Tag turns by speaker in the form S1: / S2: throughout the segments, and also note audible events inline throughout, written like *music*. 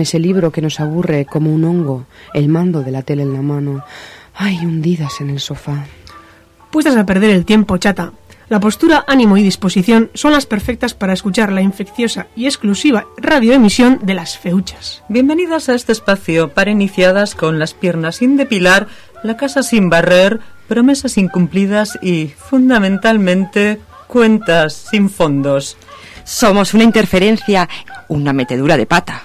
S1: ese libro que nos aburre como un hongo, el mando de la tele en la mano. Ay, hundidas en el sofá.
S2: Puestas a perder el tiempo, chata. La postura, ánimo y disposición son las perfectas para escuchar la infecciosa y exclusiva radioemisión de las feuchas.
S3: Bienvenidas a este espacio para iniciadas con las piernas sin depilar, la casa sin barrer, promesas incumplidas y, fundamentalmente, cuentas sin fondos.
S4: Somos una interferencia, una metedura de pata.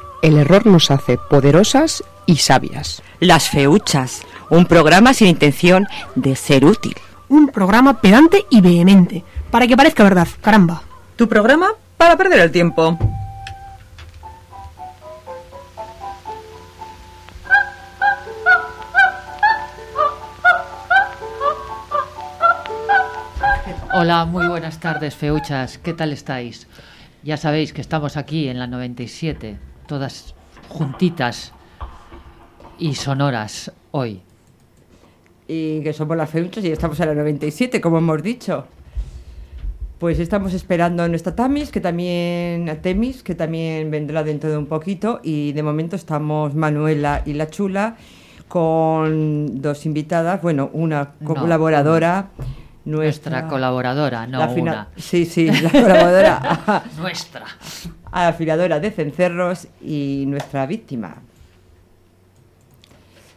S1: El error nos hace poderosas y sabias.
S4: Las Feuchas. Un programa sin intención de ser útil.
S2: Un programa pedante y vehemente, para que parezca verdad, caramba.
S3: Tu programa para perder el tiempo.
S5: Hola, muy buenas tardes, feuchas. ¿Qué tal estáis? Ya sabéis que estamos aquí en la 97, todas juntitas y sonoras hoy.
S4: Y que somos las Feuchas y estamos en la 97, como hemos dicho. Pues estamos esperando a nuestra Tamis, que también, a Temis, que también vendrá dentro de un poquito. Y de momento estamos Manuela y la Chula con dos invitadas. Bueno, una
S5: No,
S4: colaboradora.
S5: Nuestra colaboradora, no
S4: la
S5: una.
S4: Sí, sí, la colaboradora. *laughs* *laughs*
S5: Nuestra.
S4: Afiladora de cencerros y nuestra víctima.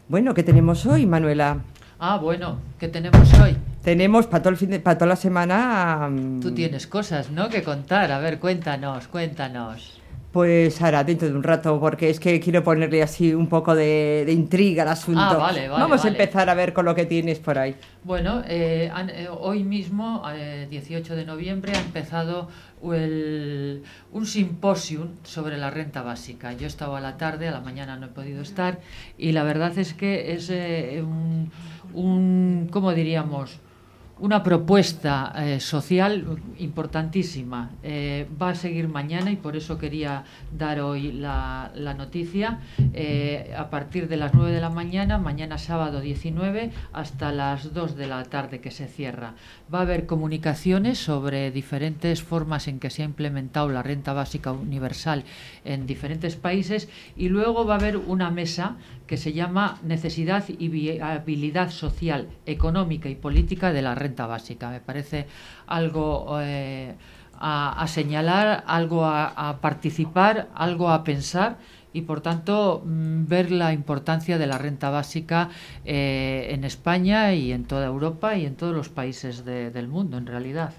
S4: Bueno, ¿qué tenemos hoy, Manuela?
S5: Ah, bueno, ¿qué tenemos hoy?
S4: Tenemos para todo, el fin de, para toda la semana. mm,
S5: Tú tienes cosas, ¿no? Que contar. A ver, cuéntanos, cuéntanos.
S4: Pues ahora, dentro de un rato, porque es que quiero ponerle así un poco de, de intriga al asunto.
S5: Ah, vale, vale,
S4: Vamos
S5: vale.
S4: a empezar a ver con lo que tienes por ahí.
S5: Bueno, eh, han- eh, hoy mismo, eh, 18 de noviembre, ha empezado el- un simposium sobre la renta básica. Yo estaba a la tarde, a la mañana no he podido estar, y la verdad es que es eh, un, un, ¿cómo diríamos? Una propuesta eh, social importantísima. Eh, va a seguir mañana y por eso quería dar hoy la, la noticia. Eh, a partir de las 9 de la mañana, mañana sábado 19, hasta las 2 de la tarde que se cierra. Va a haber comunicaciones sobre diferentes formas en que se ha implementado la renta básica universal en diferentes países y luego va a haber una mesa que se llama Necesidad y Viabilidad Social, Económica y Política de la Renta Básica. Me parece algo eh, a, señalar, algo a, participar, algo a pensar y por tanto mm, ver la importancia de la renta básica eh, en España y en toda Europa y en todos los países de- del mundo en realidad.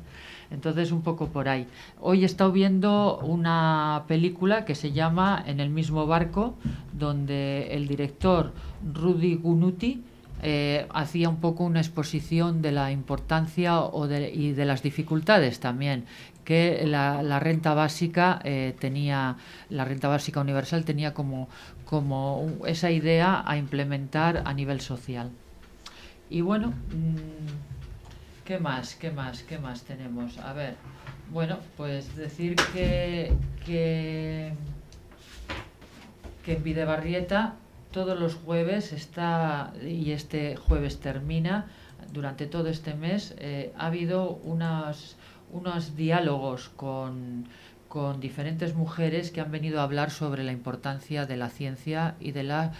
S5: Entonces, un poco por ahí. Hoy he estado viendo una película que se llama En el mismo barco, donde el director Rudy Gunuti eh, hacía un poco una exposición de la importancia o de- y de las dificultades también que la, la renta básica eh, tenía, la renta básica universal tenía como, como esa idea a implementar a nivel social. Y bueno, mm, ¿qué más? ¿Qué más? ¿Qué más tenemos? A ver, bueno, pues decir que, que, que en Videbarrieta todos los jueves está, y este jueves termina, durante todo este mes, eh, ha habido unos diálogos con, con diferentes mujeres que han venido a hablar sobre la importancia de la ciencia y de las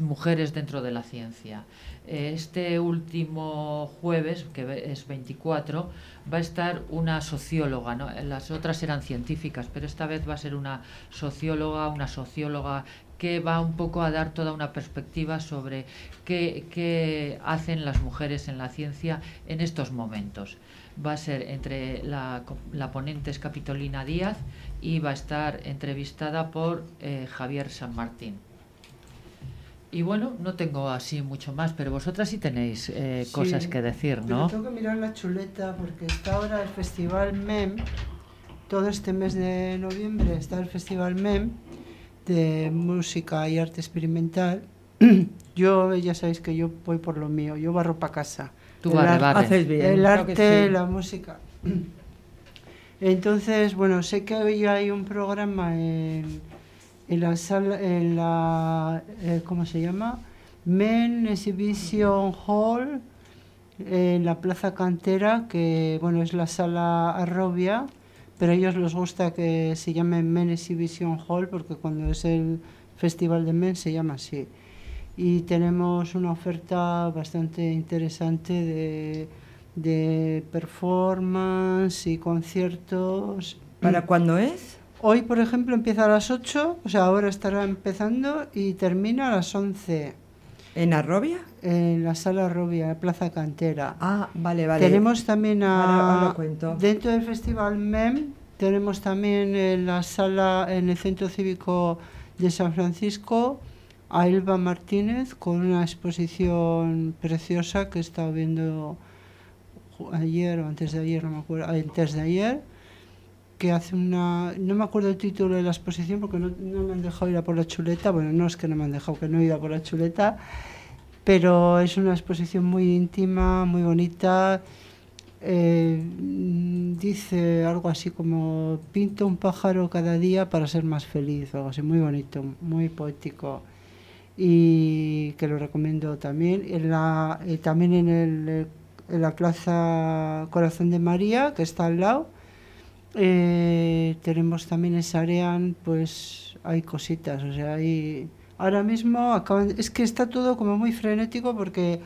S5: mujeres dentro de la ciencia. Eh, Este último jueves, que es 24, va a estar una socióloga, ¿no? las otras eran científicas, pero esta vez va a ser una socióloga, una socióloga que va un poco a dar toda una perspectiva sobre qué, qué hacen las mujeres en la ciencia en estos momentos. Va a ser entre la, la ponente es Capitolina Díaz y va a estar entrevistada por eh, Javier San Martín. Y bueno, no tengo así mucho más, pero vosotras sí tenéis eh,
S6: Sí,
S5: cosas que decir,
S6: pero
S5: ¿no?
S6: tengo que mirar la chuleta porque está ahora el Festival MEM, todo este mes de noviembre está el Festival MEM de música y arte experimental. *clears throat* yo, ya sabéis que yo voy por lo mío, yo barro para casa.
S5: Tú
S6: El
S5: barre,
S6: ar-
S5: barre.
S4: Haces bien.
S6: el arte,
S4: sí.
S6: la música. *clears throat* Entonces, bueno, sé que hoy hay un programa en, en la sala, en la, eh, ¿cómo se llama? Men Exhibition Hall, en la Plaza Cantera, que, bueno, es la sala Arrobia, pero a ellos les gusta que se llame Men Exhibition Hall, porque cuando es el Festival de Men se llama así. Y tenemos una oferta bastante interesante de, de performance y conciertos.
S4: ¿Para cuándo es?
S6: Hoy, por ejemplo, empieza a las 8, o sea, ahora estará empezando y termina a las 11
S4: ¿En Arrobia?
S6: en la sala la Plaza Cantera.
S4: Ah, vale, vale.
S6: Tenemos también a,
S4: ahora cuento.
S6: dentro del festival MEM, tenemos también en la sala, en el Centro Cívico de San Francisco, a Elba Martínez con una exposición preciosa que he estado viendo ayer o antes de ayer, no me acuerdo, antes de ayer, que hace una, no me acuerdo el título de la exposición porque no, no me han dejado ir a por la chuleta, bueno, no es que no me han dejado, que no he ido a por la chuleta, pero es una exposición muy íntima, muy bonita. Eh, dice algo así como pinto un pájaro cada día para ser más feliz, algo así, muy bonito, muy poético y que lo recomiendo también. En la, eh, también en, el, eh, en la Plaza Corazón de María, que está al lado, eh, tenemos también en Sarean, pues hay cositas, o sea, hay... Ahora mismo acaban, es que está todo como muy frenético porque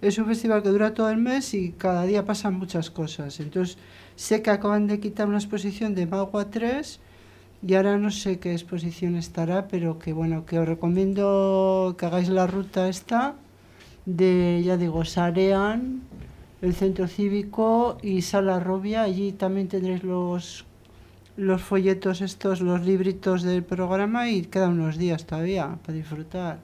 S6: es un festival que dura todo el mes y cada día pasan muchas cosas. Entonces, sé que acaban de quitar una exposición de Magua 3 y ahora no sé qué exposición estará, pero que bueno, que os recomiendo que hagáis la ruta esta de, ya digo, Sarean, el centro cívico y Sala Robia. Allí también tendréis los, los folletos estos, los libritos del programa y quedan unos días todavía para disfrutar.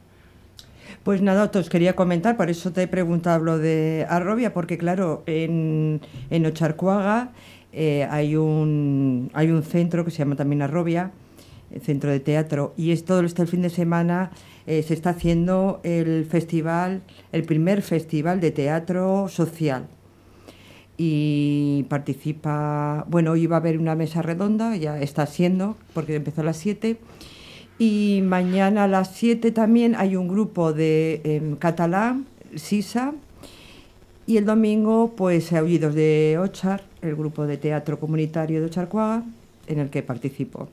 S4: Pues nada, os quería comentar, por eso te he preguntado lo de Arrobia, porque claro, en, en Ocharcuaga eh, hay, un, hay un centro que se llama también Arrobia, el centro de teatro, y es todo este fin de semana eh, se está haciendo el festival, el primer festival de teatro social. Y participa, bueno, hoy va a haber una mesa redonda, ya está siendo, porque empezó a las 7. Y mañana a las 7 también hay un grupo de em, catalán, Sisa. Y el domingo, pues, Aullidos de Ochar, el grupo de teatro comunitario de Ocharcuaga, en el que participo.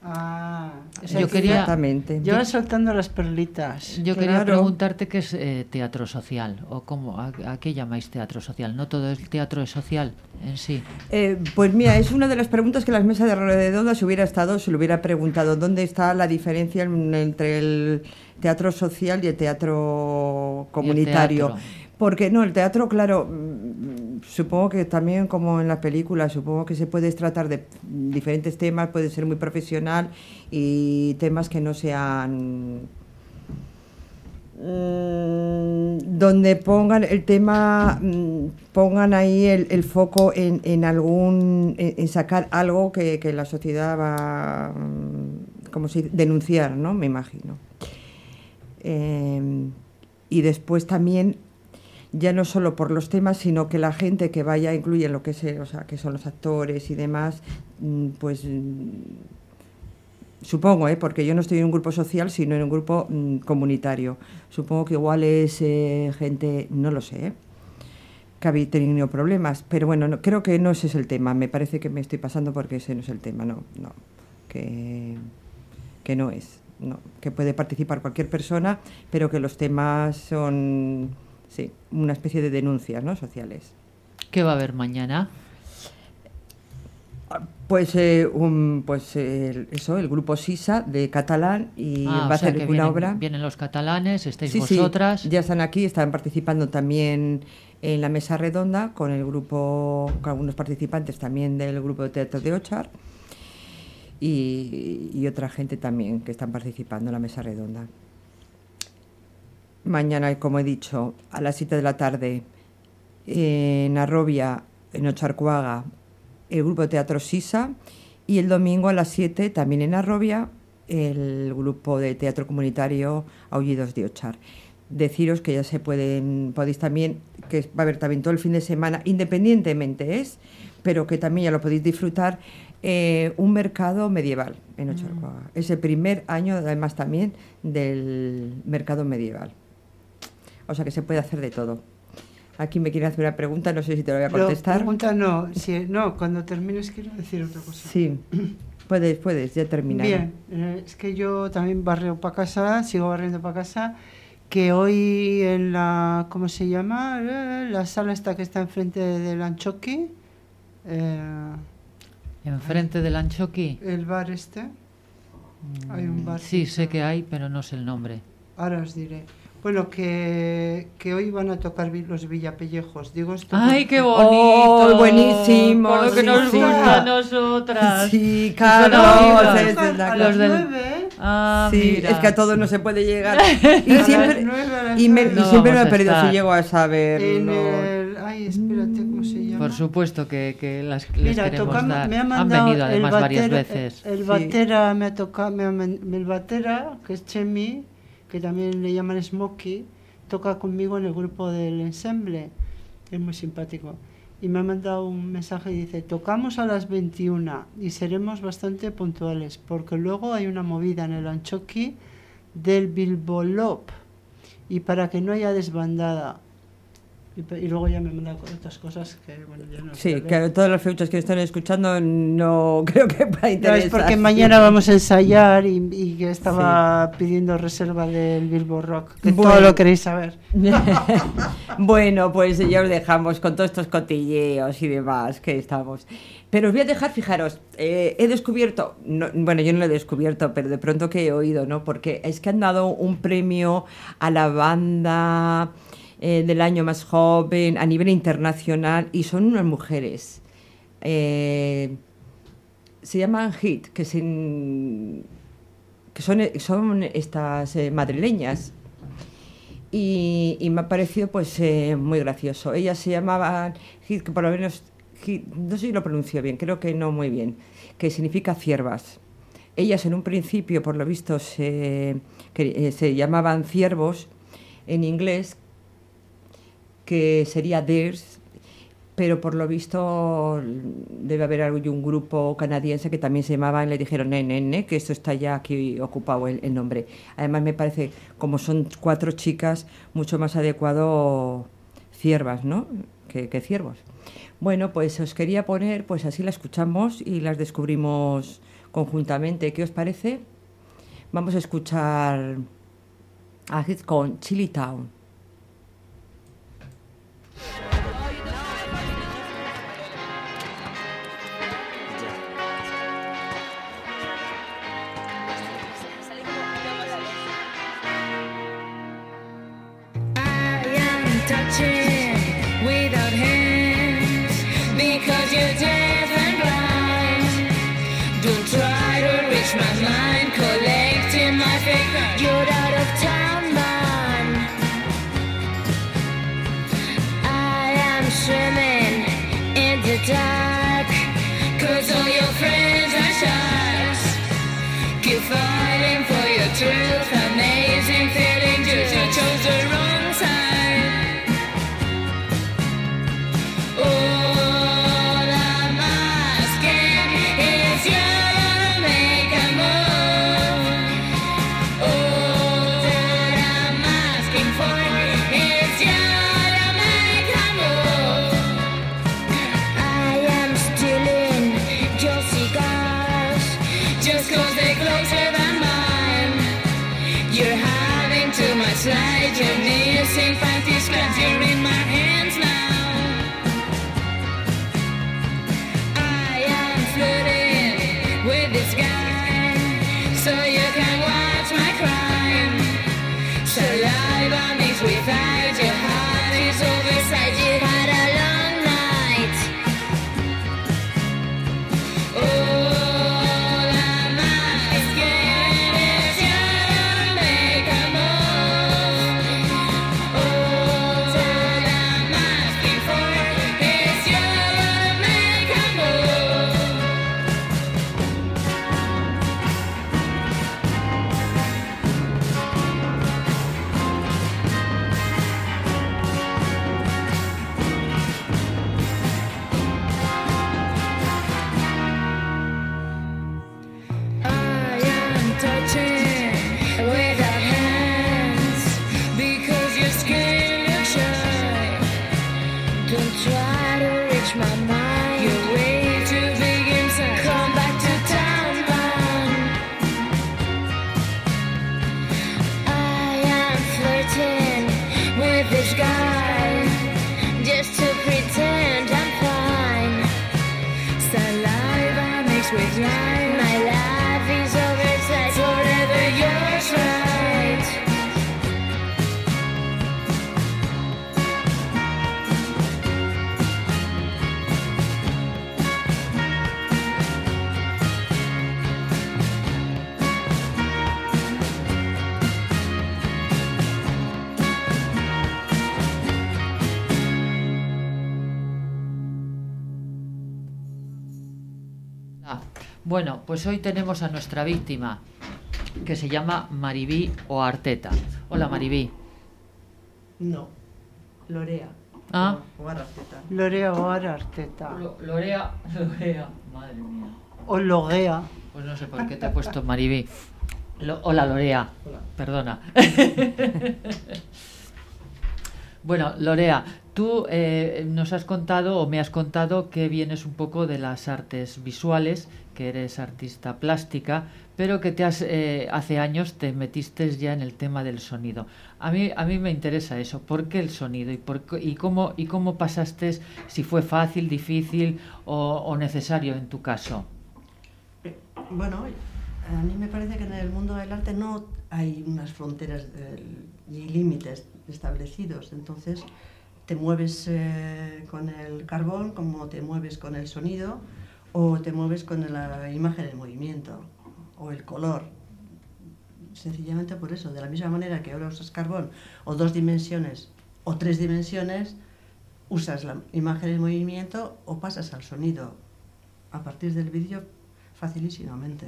S6: Ah,
S5: Yo quería-
S4: Exactamente.
S6: Yo soltando las perlitas.
S5: Yo quería preguntarte qué es eh, teatro social o cómo, a, a qué llamáis teatro social. No todo el teatro es social en sí.
S4: Eh, pues mira, es una de las preguntas que las mesas de redonda se hubiera estado, se le hubiera preguntado dónde está la diferencia en- entre el teatro social y el teatro comunitario.
S5: teatro.
S4: Porque no, el teatro, claro, mm, supongo que también como en las películas, supongo que se puede tratar de diferentes temas, puede ser muy profesional y temas que no sean mm, donde pongan el tema, mm, pongan ahí el, foco en, en algún, en, sacar algo que, que la sociedad va, como si denunciar, ¿no? Me imagino. Eh, y después también ya no solo por los temas, sino que la gente que vaya incluye lo que sé, o sea, que son los actores y demás, mm, pues mm, supongo, ¿eh? porque yo no estoy en un grupo social, sino en un grupo mm, comunitario. Supongo que igual es eh, gente, no lo sé, ¿eh? que habéis tenido problemas, pero bueno, no- creo que no ese es el tema. Me parece que me estoy pasando porque ese no es el tema, no, no, que, que no es, no, que puede participar cualquier persona, pero que los temas son, sí, una especie de denuncias, ¿no? Sociales.
S5: ¿Qué va a haber mañana?
S4: Pues, eh, un, pues el- eso, el grupo SISA de catalán y
S5: Ah,
S4: va a
S5: o sea
S4: hacer una
S5: vienen,
S4: obra.
S5: vienen los catalanes, estáis
S4: Sí, sí,
S5: vosotras.
S4: ya están aquí, están participando también en la mesa redonda con el grupo, con algunos participantes también del grupo de teatro de Ochar y, y otra gente también que están participando en la mesa redonda. Mañana, como he dicho, a las 7 de la tarde en Arrobia, en Ocharcuaga, el grupo de teatro Sisa y el domingo a las 7 también en Arrobia el grupo de teatro comunitario Aullidos de Ochar. Deciros que ya se pueden, podéis también, que va a haber también todo el fin de semana, independientemente es, pero que también ya lo podéis disfrutar, eh, un mercado medieval en Ocharcoaga. Es el primer año, además, también del mercado medieval. O sea que se puede hacer de todo. Aquí me quiere hacer una pregunta, no sé si te lo voy a contestar.
S6: pregunta no, si, no, cuando termines quiero decir otra cosa.
S4: Sí, puedes, puedes, ya terminar.
S6: Bien, eh, es que yo también barrio para casa, sigo barriendo para casa, que hoy en la, ¿cómo se llama? Eh, La sala esta que está enfrente del Anchoqui, eh,
S5: Enfrente del Anchoqui.
S6: el bar este, hay un bar.
S5: Sí, sé que hay, pero no sé el nombre.
S6: Ahora os diré. Bueno, que, que hoy van a tocar los Villapellejos. Digo esto.
S5: ¡Ay, qué
S4: Oh,
S5: bonito!
S4: buenísimo,
S5: Por lo que
S4: sí,
S5: nos
S4: sí.
S5: gusta a nosotras.
S4: Sí, claro,
S6: a
S4: sí,
S6: las
S5: los del-
S6: nueve.
S5: Ah,
S4: Sí,
S5: mira.
S4: es que a todos no se puede llegar. *laughs* Y
S6: A
S4: siempre,
S6: las nueve, a las
S4: y me, y siempre me he perdido si llego a saber.
S6: En el, ay, espérate, ¿cómo se llama?
S5: Por supuesto que, que las les
S6: Mira,
S5: queremos
S6: tocando-
S5: dar.
S6: me ha
S5: Han
S6: mandado
S5: venido además
S6: el
S5: varias
S6: batera-
S5: veces.
S6: El batera me ha tocado, me ha el batera, que es Chemi, que también le llaman Smokey, toca conmigo en el grupo del ensemble. Es muy simpático. Y me ha mandado un mensaje y dice, tocamos a las 21 y seremos bastante puntuales, porque luego hay una movida en el Anchoqui del Bilbolop. Y para que no haya desbandada. Y, luego ya me manda otras cosas que, bueno, ya no
S4: Sí, a todos los feuchos que están escuchando no *laughs* creo que pueda
S6: No,
S4: interesar.
S6: es porque mañana vamos a ensayar y, y que estaba pidiendo reserva del Bilbo Rock, que todo
S4: Bueno.
S6: lo queréis saber. *laughs* *laughs*
S4: bueno, pues ya os dejamos con todos estos cotilleos y demás que estamos. Pero os voy a dejar, fijaros, eh, he descubierto, no- bueno, yo no lo he descubierto, pero de pronto que he oído, ¿no? Porque es que han dado un premio a la banda eh, del año más joven a nivel internacional y son unas mujeres. Eh, se llaman HIT, que, que son, estas eh, madrileñas y, me ha parecido pues muy gracioso. Ellas se llamaban Hit, que por lo menos, no sé si lo pronuncio bien, creo que no muy bien, que significa ciervas. Ellas en un principio, por lo visto, se, se llamaban ciervos en inglés, que sería theirs, pero por lo visto debe haber algún grupo canadiense que también se llamaba y le dijeron nene, que esto está ya aquí ocupado el, nombre. Además me parece, como son cuatro chicas, mucho más adecuado ciervas, ¿no? Que, que ciervos. Bueno, pues os quería poner, pues así la escuchamos y las descubrimos conjuntamente. ¿Qué os parece? Vamos a escuchar a Hit con Chili Town.
S5: Pues hoy tenemos a nuestra víctima, que se llama Maribí o Arteta. Hola Maribí.
S7: No, Lorea.
S5: Ah.
S7: O, o Ararteta.
S6: Lorea o Arteta.
S5: Lo- Lorea, Lorea, madre mía.
S6: O Loguea.
S5: Pues no sé por qué te he puesto Maribí. Lo- hola Lorea, perdona. *laughs* bueno, Lorea, tú eh, nos has contado o me has contado que vienes un poco de las artes visuales, que eres artista plástica, pero que te has, eh, hace años te metiste ya en el tema del sonido. A mí, a mí me interesa eso. ¿Por qué el sonido? ¿Y, por y, cómo, y cómo pasaste, si fue fácil, difícil o, necesario en tu caso?
S7: Eh, Bueno, a mí me parece que en el mundo del arte no hay unas fronteras eh, y límites establecidos. Entonces, te mueves eh, con el carbón como te mueves con el sonido o te mueves con la imagen en movimiento o el color. Sencillamente por eso, de la misma manera que ahora usas carbón o dos dimensiones o tres dimensiones, usas la imagen en movimiento o pasas al sonido. A partir del vídeo, facilísimamente.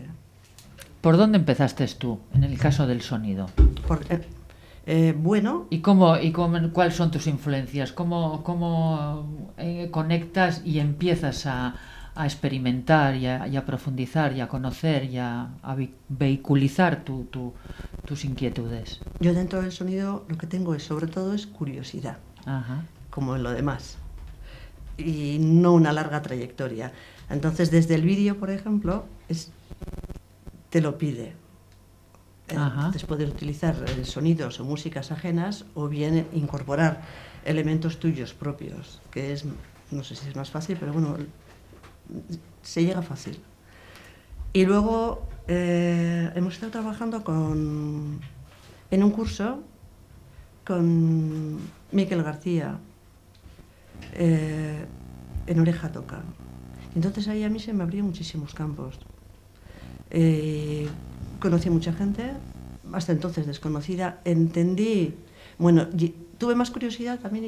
S5: ¿Por dónde empezaste tú en el caso del sonido?
S7: Por- eh, eh, bueno,
S5: ¿Y cómo y cómo, cuáles son tus influencias? ¿Cómo, cómo eh, conectas y empiezas a, a experimentar y a, y a profundizar y a conocer y a, a vehiculizar tu- tu- tus inquietudes?
S7: yo dentro del sonido lo que tengo es sobre todo es curiosidad,
S5: Ajá.
S7: como en lo demás, y no una larga trayectoria. Entonces, desde el vídeo, por ejemplo, es, te lo pide. Eh. Entonces poder utilizar eh, sonidos o músicas ajenas o bien incorporar elementos tuyos propios, que es, no sé si es más fácil, pero bueno, se llega fácil. Y luego eh, hemos estado trabajando con, en un curso con Miquel García eh, en Oreja Toca. Entonces ahí a mí se me abrieron muchísimos campos. Eh, conocí mucha gente, hasta entonces desconocida, entendí, bueno, tuve más curiosidad también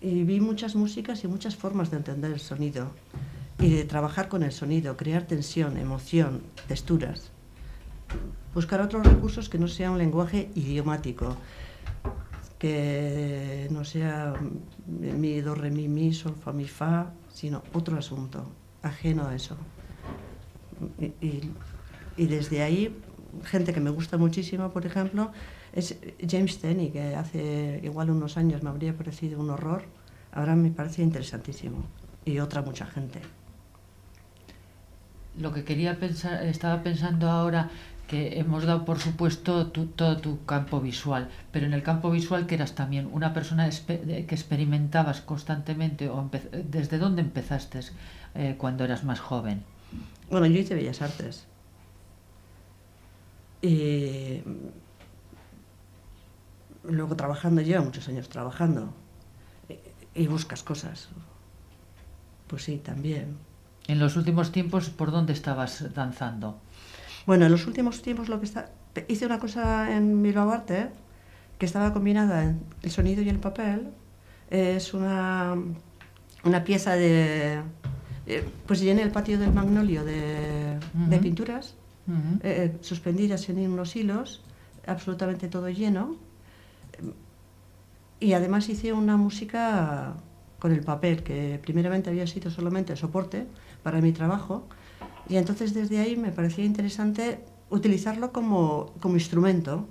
S7: y, vi muchas músicas y muchas formas de entender el sonido y de trabajar con el sonido, crear tensión, emoción, texturas. Buscar otros recursos que no sea un lenguaje idiomático, que no sea mi, do, re, mi, mi, sol, fa, mi, fa, sino otro asunto, ajeno a eso. Y- y desde ahí, gente que me gusta muchísimo, por ejemplo, es James Tenney, que hace igual unos años me habría parecido un horror, ahora me parece interesantísimo. Y otra mucha gente.
S5: Lo que quería pensar, estaba pensando ahora que hemos dado por supuesto tu- todo tu campo visual, pero en el campo visual que eras también una persona que experimentabas constantemente o desde dónde empezaste eh, cuando eras más joven.
S7: Bueno, yo hice Bellas Artes. Y luego trabajando, llevo muchos años trabajando. Y, y buscas cosas. Pues sí, también.
S5: En los últimos tiempos, ¿por dónde estabas danzando?
S7: Bueno, en los últimos tiempos lo que está... Hice una cosa en Bilbao Arte que estaba combinada en el sonido y el papel. Es una, una pieza de... eh, Pues llené el patio del Magnolio de, de
S5: Ujú.
S7: Pinturas
S5: Ujú.
S7: eh, suspendidas en unos hilos, absolutamente todo lleno. Y además hice una música con el papel, que primeramente había sido solamente soporte para mi trabajo. Y entonces desde ahí me parecía interesante utilizarlo como, como instrumento,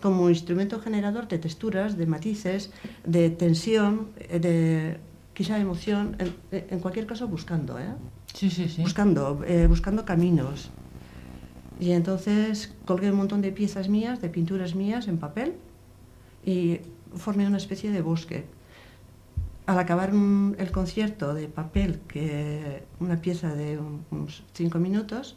S7: como instrumento generador de texturas, de matices, de tensión, eh, de quizá emoción, en, en cualquier caso buscando, ¿eh?
S5: Sí, sí, sí.
S7: buscando, eh, buscando caminos. Y entonces colgué un montón de piezas mías, de pinturas mías en papel y formé una especie de bosque. Al acabar el concierto de papel, que una pieza de un- unos cinco minutos,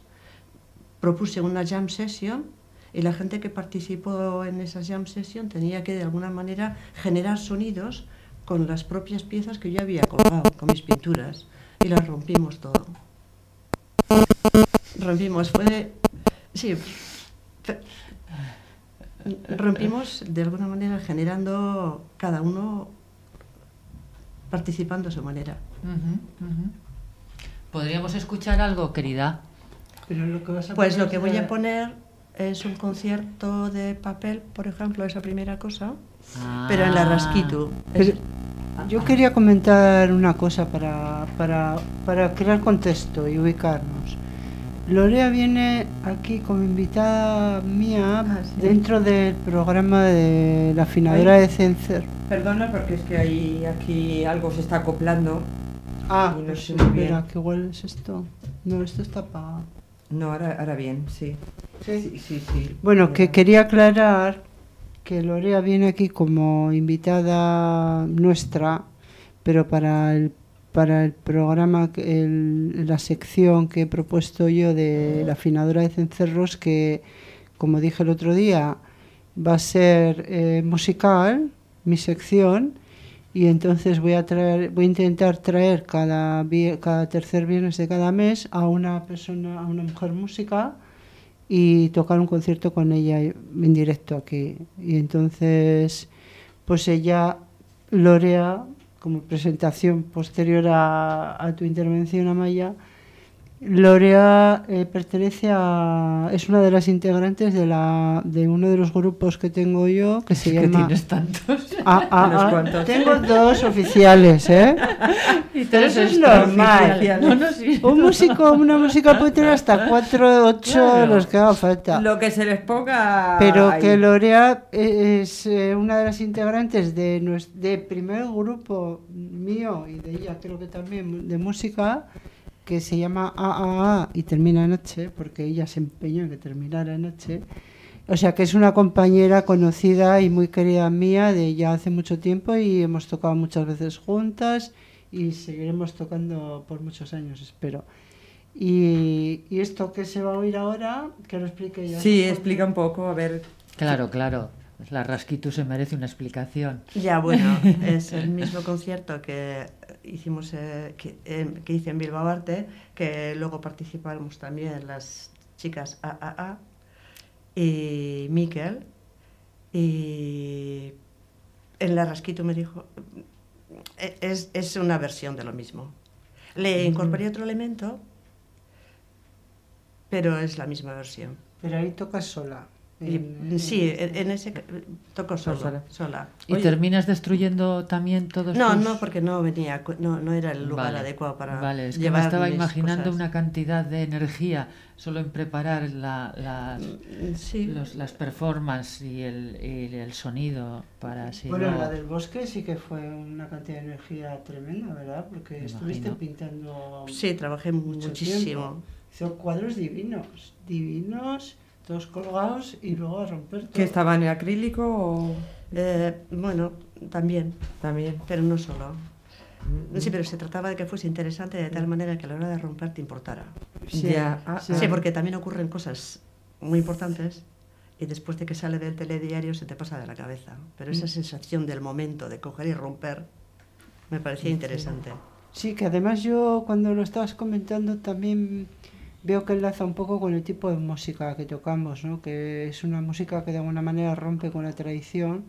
S7: propuse una jam session y la gente que participó en esa jam session tenía que de alguna manera generar sonidos con las propias piezas que yo había colgado, con mis pinturas, y las rompimos todo. Rompimos, fue... Sí, rompimos de alguna manera generando cada uno participando a su manera.
S5: ¿Podríamos escuchar algo, querida?
S6: Pero lo que vas a
S7: Pues lo que voy a poner es un concierto de papel, por ejemplo, esa primera cosa, pero en la
S5: Ah.
S7: Rasquitu.
S6: Pero yo quería comentar una cosa para, para, para crear contexto y ubicarnos. Lorea viene aquí como invitada mía
S4: Ah, sí.
S6: dentro del programa de la afinadora
S4: Ay.
S6: de Cencer.
S4: Perdona porque es que ahí, aquí algo se está acoplando.
S6: Ah,
S4: no
S6: pues espera, ¿qué igual es esto? No, esto está apagado.
S4: No, ahora, ahora bien, sí. Sí, sí, sí.
S6: Bueno, que quería aclarar que Lorea viene aquí como invitada nuestra, pero para el para el programa, el- la sección que he propuesto yo de la afinadora de cencerros, que como dije el otro día, va a ser eh, musical, mi sección, y entonces voy a traer, voy a intentar traer cada, cada tercer viernes de cada mes a una persona, a una mujer música y tocar un concierto con ella en directo aquí. Y entonces, pues ella, Lorea, como presentación posterior a, a tu intervención, Amaya, Lorea eh, pertenece a. es una de las integrantes de, la, de uno de los grupos que tengo yo, que se *laughs* llama.
S5: tienes tantos.
S6: Ah, ah, ah, tengo dos oficiales, ¿eh? *laughs*
S5: y
S6: Pero eso es normal.
S5: No, no, sí.
S6: Un músico, una música puede tener hasta cuatro, ocho,
S4: Claro.
S6: los que haga falta.
S4: Lo que se les ponga.
S6: Pero
S4: ahí.
S6: que Lorea es eh, una de las integrantes de nues- de primer grupo mío y de ella creo que también de música que se llama AAA y termina en H porque ella se empeñó en que terminara en H. O sea que es una compañera conocida y muy querida mía de ya hace mucho tiempo y hemos tocado muchas veces juntas y seguiremos tocando por muchos años, espero. Y, y esto que se va a oír ahora, que lo explique ella.
S4: Sí, explica un poco, a ver.
S5: Claro, claro. La Rasquitu se merece una explicación.
S7: Ya, bueno, *laughs* es el mismo concierto que hicimos, eh, que, eh, que hice en Bilbao Arte, que luego participamos también las chicas AAA y Miquel. Y en la Rasquito me dijo, "E- es, es una versión de lo mismo. Le incorporé otro elemento, pero es la misma versión.
S6: Pero ahí tocas sola.
S7: Y,
S6: En-
S7: sí, en, ese ca- toco
S4: Sola.
S7: sola. sola.
S5: ¿Y
S4: Oye.
S5: terminas destruyendo también todos
S7: No,
S5: tus-
S7: no, porque no venía, no, no era el lugar
S5: Vale,
S7: adecuado para
S5: Vale, es que me estaba imaginando
S7: cosas.
S5: una cantidad de energía solo en preparar la- las,
S7: Mm, Sí,
S5: los- las performances y el, y el sonido para así.
S6: Bueno,
S5: no-
S6: la del bosque sí que fue una cantidad de energía tremenda, ¿verdad? Porque
S5: Me
S6: estuviste
S5: imagino.
S6: pintando
S7: sí, trabajé
S6: mucho
S7: muchísimo.
S6: tiempo. Hizo cuadros divinos, divinos, todos colgados y luego a romper todo.
S4: ¿Que estaba en acrílico o
S7: Eh, bueno, también,
S4: también?
S7: pero no solo. Sí, pero se trataba de que fuese interesante de tal manera que a la hora de romper te importara.
S6: Sí,
S4: Ya, ah,
S6: sí.
S7: Sí, porque también ocurren cosas muy importantes y después de que sale del telediario se te pasa de la cabeza. Pero esa sensación del momento de coger y romper me parecía interesante.
S6: Sí, que además yo cuando lo estabas comentando también veo que enlaza un poco con el tipo de música que tocamos, ¿no? Que es una música que de alguna manera rompe con la tradición,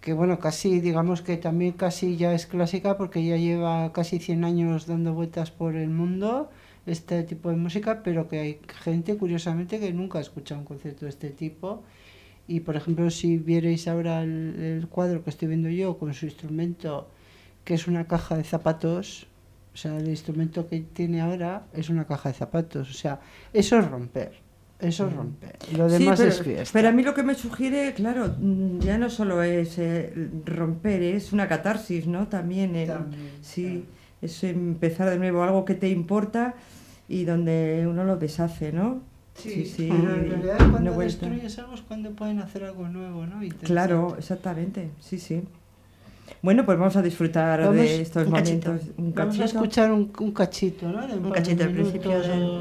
S6: que bueno, casi digamos que también casi ya es clásica porque ya lleva casi 100 años dando vueltas por el mundo este tipo de música, pero que hay gente curiosamente que nunca ha escuchado un concierto de este tipo. Y por ejemplo, si vierais ahora el, el cuadro que estoy viendo yo con su instrumento, que es una caja de zapatos, o sea, el instrumento que tiene ahora es una caja de zapatos. O sea, eso es romper. Eso es romper. Lo
S4: Sí,
S6: demás
S4: pero,
S6: es fiesta.
S4: pero a mí lo que me sugiere, claro, mm, ya no solo es eh, romper, es una catarsis, ¿no? También, el-
S6: También,
S4: sí, es empezar de nuevo algo que te importa y donde uno lo deshace, ¿no?
S6: Sí,
S4: sí,
S6: pero en realidad cuando destruyes algo es cuando pueden hacer algo nuevo, ¿no?
S4: Claro, exactamente, sí, sí. Bueno, pues vamos a disfrutar
S6: Vamos-
S4: de estos
S7: un cachito.
S4: momentos. Un
S6: Vamos a
S4: cachito.
S6: escuchar un, un cachito, ¿no? De
S7: Un
S6: de
S7: cachito al principio del-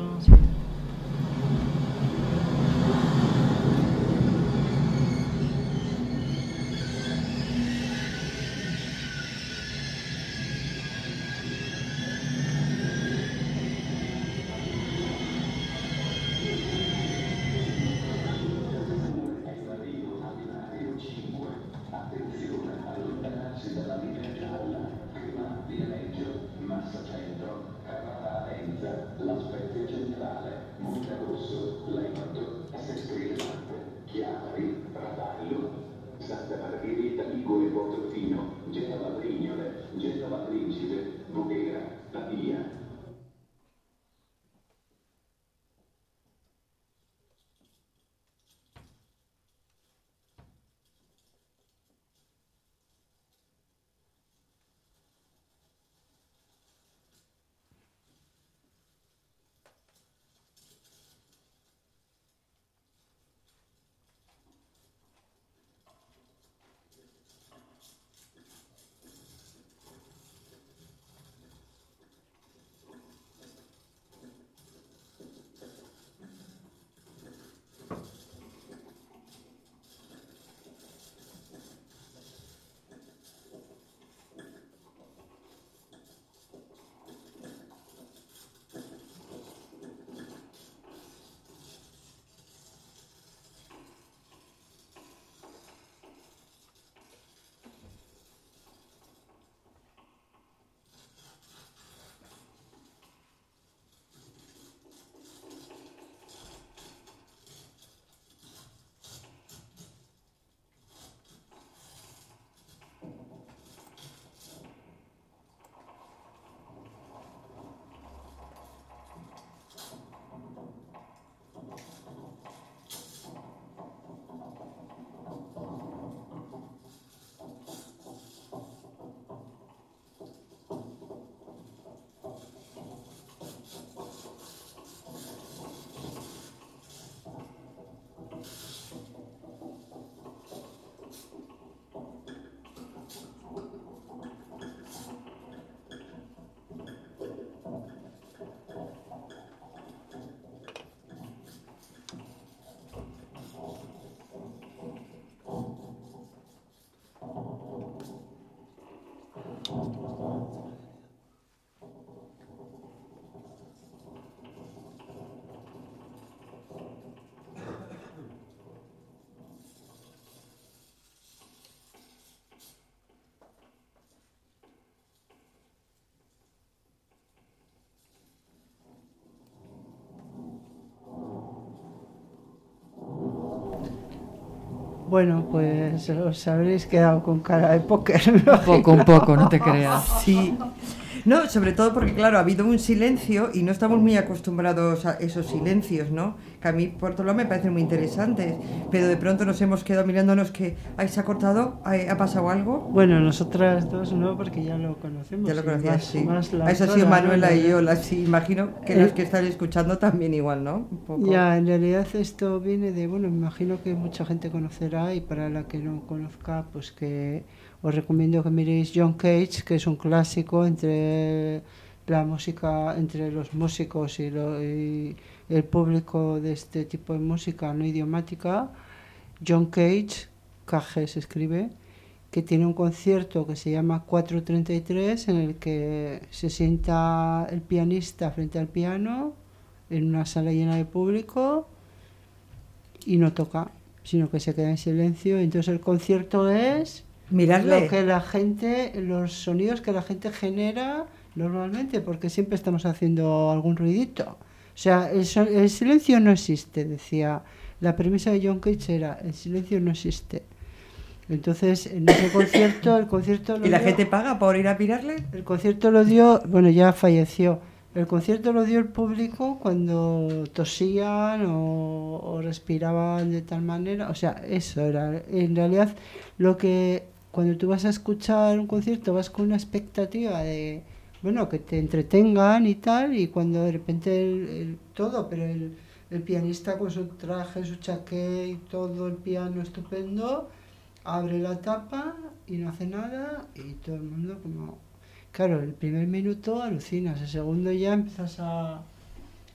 S6: Bueno, pues os habréis quedado con cara de póker. *laughs*
S3: Un poco, un poco, no te creas. *laughs*
S4: Sí. No, sobre todo porque, claro, ha habido un silencio y no estamos muy acostumbrados a esos silencios, ¿no? Que a mí, por otro lado, me parecen muy interesantes. Pero de pronto nos hemos quedado mirándonos que, ay, se ha cortado, ha pasado algo.
S6: Bueno, nosotras dos no, porque ya lo conocemos.
S4: Ya lo conocías,
S6: más-
S4: sí.
S6: más la
S4: Eso ha sido Manuela y yo, las, sí, imagino que
S6: Eh,
S4: los que están escuchando también igual, ¿no? Un poco.
S6: Ya, en realidad esto viene de, bueno, me imagino que mucha gente conocerá y para la que no conozca, pues que os recomiendo que miréis John Cage, que es un clásico entre la música, entre los músicos y, lo- y el público de este tipo de música no idiomática. John Cage, KG se escribe, que tiene un concierto que se llama 433 en el que se sienta el pianista frente al piano en una sala llena de público y no toca, sino que se queda en silencio. Entonces el concierto es
S4: Mirarle.
S6: lo que la gente, los sonidos que la gente genera normalmente, porque siempre estamos haciendo algún ruidito. O sea, el, el silencio no existe, decía. La premisa de John Cage era, el silencio no existe. Entonces, en ese concierto, el concierto... lo
S4: ¿Y la
S6: dio-
S4: gente paga por ir a mirarle?
S6: el concierto lo dio, bueno, ya falleció. El concierto lo dio el público cuando tosían o, o respiraban de tal manera. O sea, eso era. En realidad, lo que cuando tú vas a escuchar un concierto vas con una expectativa de, bueno, que te entretengan y tal, y cuando de repente el, el- todo, pero el, el pianista con su traje, su chaqué y todo el piano estupendo, abre la tapa y no hace nada y todo el mundo como... Claro, el primer minuto alucinas, el segundo ya empiezas a,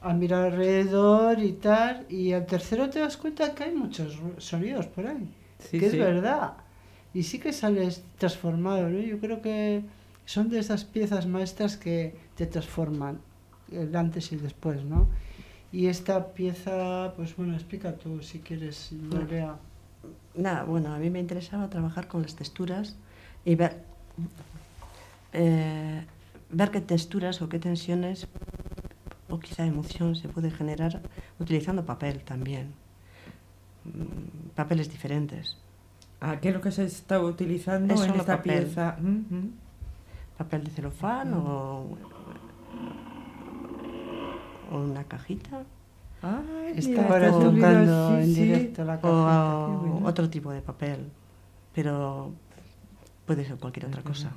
S6: a mirar alrededor y tal, y al tercero te das cuenta que hay muchos sonidos por ahí,
S4: Sí,
S6: que
S4: sí.
S6: es verdad. Y sí que sales transformado, ¿no? Yo creo que son de esas piezas maestras que te transforman, el antes y el después, ¿no? Y esta pieza, pues bueno, explica tú si quieres, Lorea.
S7: Nada, bueno, a mí me interesaba trabajar con las texturas y ver, eh, ver qué texturas o qué tensiones o quizá emoción se puede generar utilizando papel también, Mm, papeles diferentes.
S4: Ah, ¿Qué es lo que se está utilizando
S7: Es
S4: en esta
S7: papel.
S4: pieza?
S7: Papel de celofán o, o una cajita.
S6: Está
S4: subido,
S6: tocando
S4: sí,
S6: en
S4: sí.
S6: directo la
S7: O
S6: caja.
S4: Qué bueno.
S7: otro tipo de papel. Pero puede ser cualquier otra cosa.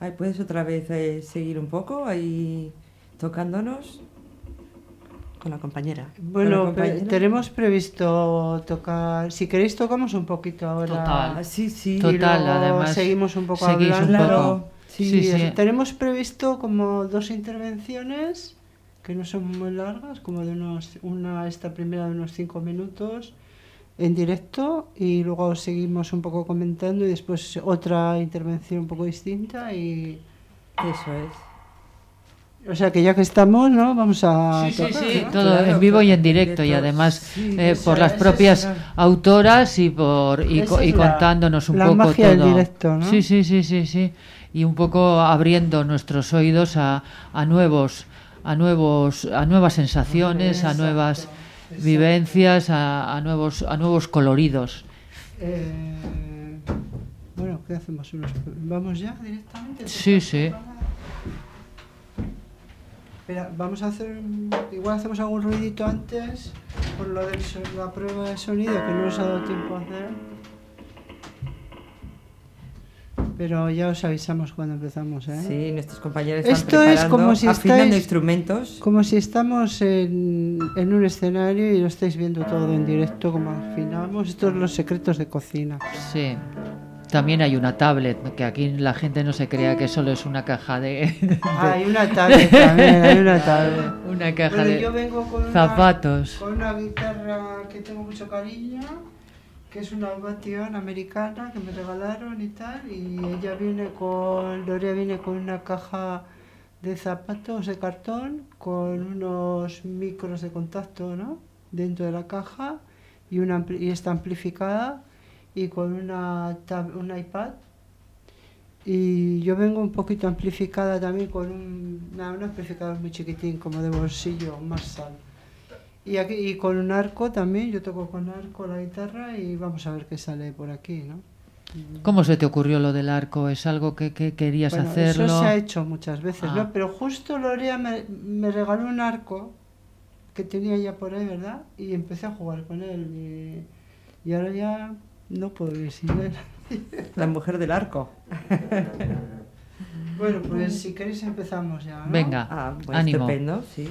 S4: Ay, ¿Puedes otra vez eh, seguir un poco ahí tocándonos?
S7: Con la compañera.
S6: Bueno,
S4: la compañera.
S6: tenemos previsto tocar. Si queréis, tocamos un poquito ahora.
S5: Total.
S4: Ah, sí, sí.
S6: Y
S5: Total,
S6: luego
S5: además,
S6: Seguimos un poco
S5: seguís un
S6: hablando.
S5: poco.
S4: Claro,
S6: Sí,
S5: Sí, sí.
S6: Tenemos previsto como dos intervenciones que no son muy largas, como de unos, una, esta primera de unos cinco minutos en directo y luego seguimos un poco comentando y después otra intervención un poco distinta y
S4: Eso es.
S6: o sea que ya que estamos, ¿no? Vamos a
S5: Sí, sí,
S6: tocar,
S5: sí,
S6: ¿no?
S5: todo
S4: Claro,
S5: en vivo y en directo y además
S4: Sí,
S5: eh, por las propias autoras y por y, co- y
S6: la-
S5: contándonos un
S6: la
S5: poco
S6: magia del
S5: todo.
S6: directo, ¿no?
S5: Sí, sí, sí, sí, sí. Y un poco abriendo nuestros oídos a, a nuevos a nuevos a nuevas sensaciones, a nuevas vivencias, a, a nuevos a nuevos coloridos.
S6: Eh, bueno, ¿qué hacemos? ¿Vamos ya directamente?
S5: Sí, sí.
S6: Espera, vamos a hacer. Igual hacemos algún ruidito antes por lo de la prueba de sonido que no nos ha dado tiempo a hacer. Pero ya os avisamos cuando empezamos, ¿eh?
S4: Sí, nuestros compañeros están
S6: Esto es
S4: preparando,
S6: como si
S4: afinando
S6: estáis-
S4: instrumentos.
S6: Como si estamos en, en un escenario y lo estáis viendo todo en directo, como afinamos. Estos son los secretos de cocina.
S5: Sí. También hay una tablet, que aquí la gente no se crea que solo es una caja de, *laughs* de-
S6: Ah, hay una tablet también, hay una tablet.
S5: una caja
S6: Bueno,
S5: de
S6: yo vengo con una-
S5: zapatos.
S6: con una guitarra que tengo mucho cariño, que es una Ovation americana que me regalaron y tal, y ella viene con, Lorea viene con una caja de zapatos de cartón con unos micros de contacto, ¿no? Dentro de la caja y, una, y está amplificada y con una tab- un iPad y yo vengo un poquito amplificada también con un, un amplificador muy chiquitín, como de bolsillo, un Marshall. Y, aquí, y con un arco también, yo toco con arco la guitarra y vamos a ver qué sale por aquí, ¿no?
S5: ¿Cómo se te ocurrió lo del arco? ¿Es algo que, que querías
S6: Bueno,
S5: hacerlo?
S6: Eso se ha hecho muchas veces,
S5: Ah.
S6: ¿no? Pero justo Lorea me, me regaló un arco que tenía ya por ahí, ¿verdad? Y empecé a jugar con él. Y, y ahora ya no puedo vivir sin él. *laughs*
S4: La mujer del arco. *laughs*
S6: Bueno, pues si queréis empezamos ya, ¿no?
S5: Venga,
S4: Ah, pues
S5: ánimo.
S4: estupendo, sí.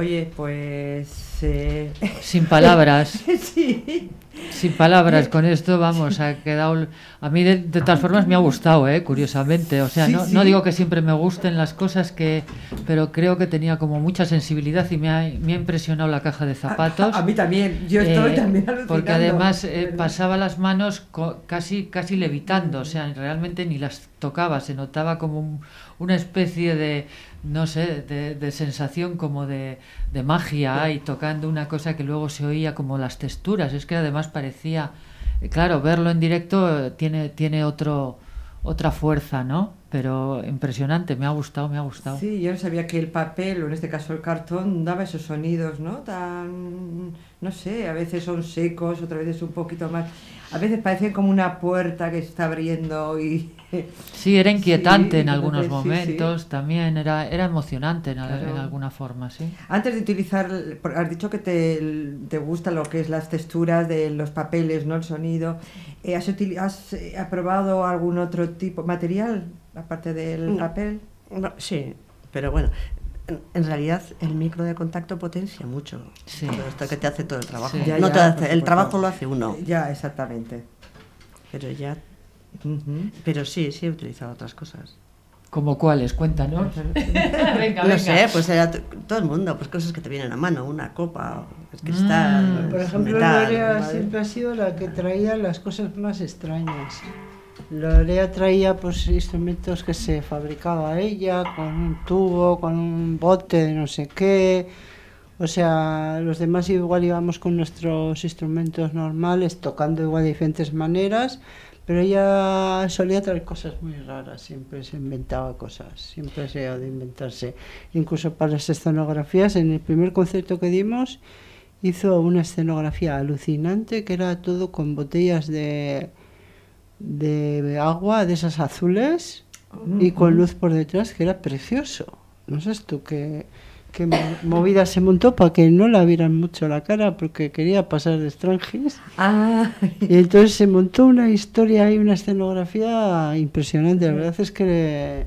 S4: Oye, pues... eh,
S5: Sin palabras. *laughs*
S4: sí.
S5: Sin palabras, con esto vamos, ha quedado... A mí de, de todas formas me ha gustado, ¿eh? curiosamente. O sea,
S4: Sí,
S5: no,
S4: sí.
S5: no digo que siempre me gusten las cosas, que pero creo que tenía como mucha sensibilidad y me ha, me ha impresionado la caja de zapatos.
S4: A, a mí también, yo estoy
S5: Eh,
S4: también alucinando.
S5: Porque además eh, pasaba las manos co- casi, casi levitando, o sea, realmente ni las tocaba, se notaba como un- una especie de, no sé, de, sensación como de, de magia y tocando una cosa que luego se oía como las texturas. Es que además parecía, claro, verlo en directo eh, tiene, tiene otro, otra fuerza, ¿no? Pero impresionante, me ha gustado, me ha gustado.
S4: Sí, yo no sabía que el papel, o en este caso el cartón, daba esos sonidos, ¿no? Tan, no sé, a veces son secos, otras veces un poquito más. A veces parecían como una puerta que se está abriendo y... *laughs*
S5: Sí, era inquietante
S4: Sí,
S5: en algunos
S4: inquietante, sí, sí.
S5: momentos, también era, era emocionante en, al-
S4: Claro.
S5: en alguna forma, sí.
S4: Antes de utilizar, por- has dicho que te, te gusta lo que es las texturas de los papeles, ¿no? El sonido. Eh, ¿Has, utili- has eh, aprobado algún otro tipo material aparte del
S7: Mm.
S4: papel?
S7: No, Sí, pero bueno, en, realidad el micro de contacto potencia mucho.
S5: Sí.
S7: Todo esto que te hace todo el trabajo.
S5: Sí.
S4: Ya,
S7: no
S4: ya,
S7: te hace, el trabajo lo hace uno.
S4: Ya, exactamente.
S7: Pero ya, pero sí, sí he utilizado otras cosas.
S5: ¿Como cuáles? Cuéntanos. *laughs* venga,
S7: no sé, pues era todo el mundo, pues cosas que te vienen a mano, una copa, el cristal,
S5: Mm.
S6: Por ejemplo,
S7: metal,
S6: Lorea
S7: ¿vale?
S6: siempre ha sido la que traía las cosas más extrañas. Lorea traía pues instrumentos que se fabricaba ella, con un tubo, con un bote de no sé qué. O sea, los demás igual íbamos con nuestros instrumentos normales, tocando igual de diferentes maneras, pero ella solía traer cosas muy raras, siempre se inventaba cosas, siempre se ha de inventarse. Incluso para las escenografías, en el primer concierto que dimos, hizo una escenografía alucinante que era todo con botellas de, de agua, de esas azules, y con luz por detrás, que era precioso. No sé tú qué, qué mo- movida se montó para que no la vieran mucho la cara, porque quería pasar de extranjis.
S4: Ah,
S6: Y entonces se montó una historia y una escenografía impresionante. La verdad es que...